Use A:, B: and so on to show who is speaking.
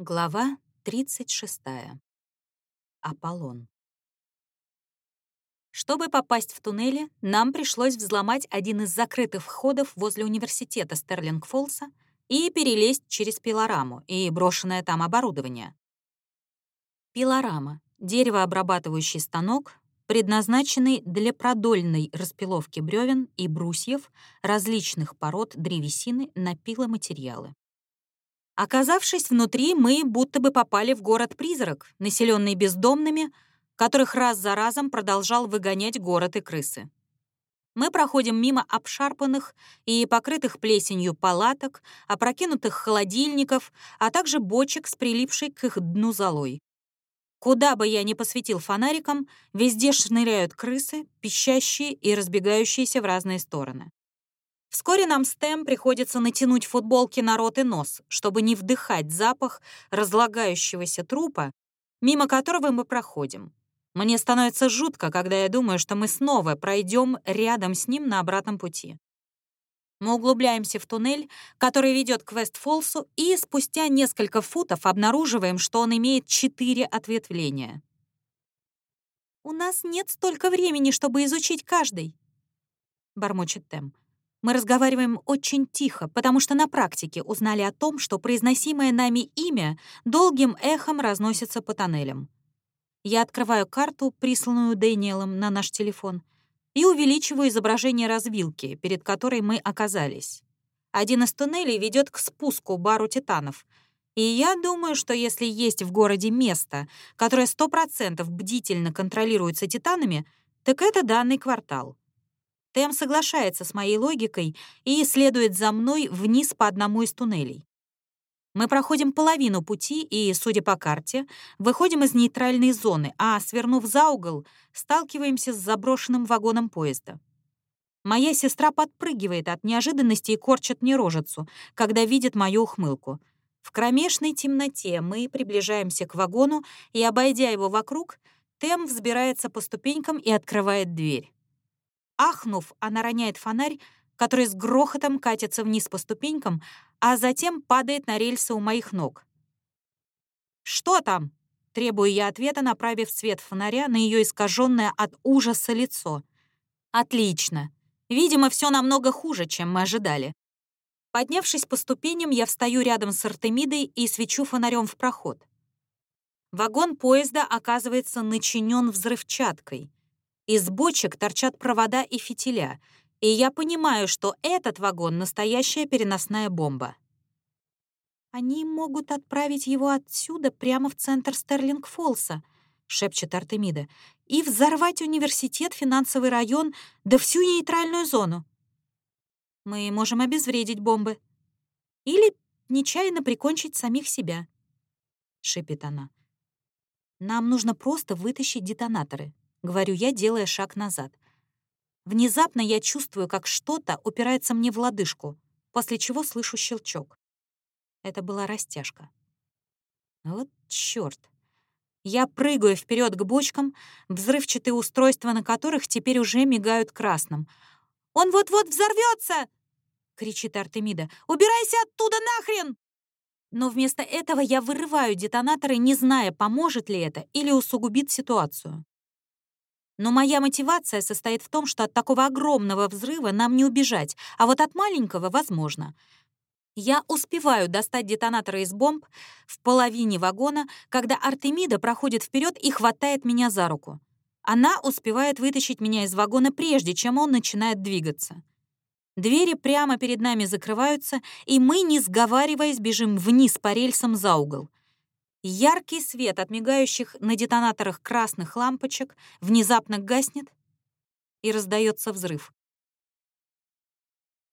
A: Глава 36. Аполлон. Чтобы попасть в туннели, нам пришлось взломать один из закрытых входов возле университета Стерлинг-Фолса и перелезть через пилораму и брошенное там оборудование. Пилорама — деревообрабатывающий станок, предназначенный для продольной распиловки бревен и брусьев различных пород древесины на пиломатериалы. Оказавшись внутри, мы будто бы попали в город-призрак, населенный бездомными, которых раз за разом продолжал выгонять город и крысы. Мы проходим мимо обшарпанных и покрытых плесенью палаток, опрокинутых холодильников, а также бочек с прилипшей к их дну золой. Куда бы я ни посветил фонариком, везде шныряют крысы, пищащие и разбегающиеся в разные стороны. Вскоре нам с Тем приходится натянуть футболки на рот и нос, чтобы не вдыхать запах разлагающегося трупа, мимо которого мы проходим. Мне становится жутко, когда я думаю, что мы снова пройдем рядом с ним на обратном пути. Мы углубляемся в туннель, который ведет к Вестфолсу, и спустя несколько футов обнаруживаем, что он имеет четыре ответвления. «У нас нет столько времени, чтобы изучить каждый», — бормочет Тем. Мы разговариваем очень тихо, потому что на практике узнали о том, что произносимое нами имя долгим эхом разносится по тоннелям. Я открываю карту, присланную Дэниелом на наш телефон, и увеличиваю изображение развилки, перед которой мы оказались. Один из туннелей ведет к спуску бару титанов, и я думаю, что если есть в городе место, которое 100% бдительно контролируется титанами, так это данный квартал. Тэм соглашается с моей логикой и следует за мной вниз по одному из туннелей. Мы проходим половину пути и, судя по карте, выходим из нейтральной зоны, а, свернув за угол, сталкиваемся с заброшенным вагоном поезда. Моя сестра подпрыгивает от неожиданности и корчит мне рожицу, когда видит мою ухмылку. В кромешной темноте мы приближаемся к вагону, и, обойдя его вокруг, Тем взбирается по ступенькам и открывает дверь. Ахнув, она роняет фонарь, который с грохотом катится вниз по ступенькам, а затем падает на рельсы у моих ног. «Что там?» — требую я ответа, направив свет фонаря на ее искаженное от ужаса лицо. «Отлично. Видимо, все намного хуже, чем мы ожидали». Поднявшись по ступеням, я встаю рядом с Артемидой и свечу фонарем в проход. Вагон поезда оказывается начинен взрывчаткой. Из бочек торчат провода и фитиля, и я понимаю, что этот вагон — настоящая переносная бомба. «Они могут отправить его отсюда прямо в центр Стерлинг-Фолса», — шепчет Артемида, «и взорвать университет, финансовый район, да всю нейтральную зону. Мы можем обезвредить бомбы. Или нечаянно прикончить самих себя», — шипит она. «Нам нужно просто вытащить детонаторы. — говорю я, делая шаг назад. Внезапно я чувствую, как что-то упирается мне в лодыжку, после чего слышу щелчок. Это была растяжка. Вот чёрт. Я прыгаю вперед к бочкам, взрывчатые устройства на которых теперь уже мигают красным. «Он вот-вот взорвется! кричит Артемида. «Убирайся оттуда нахрен!» Но вместо этого я вырываю детонаторы, не зная, поможет ли это или усугубит ситуацию. Но моя мотивация состоит в том, что от такого огромного взрыва нам не убежать, а вот от маленького — возможно. Я успеваю достать детонаторы из бомб в половине вагона, когда Артемида проходит вперед и хватает меня за руку. Она успевает вытащить меня из вагона, прежде чем он начинает двигаться. Двери прямо перед нами закрываются, и мы, не сговариваясь, бежим вниз по рельсам за угол. Яркий свет от мигающих на детонаторах красных лампочек внезапно гаснет, и раздается взрыв.